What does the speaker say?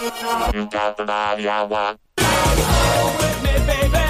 You got the body I want. Come home with me, baby.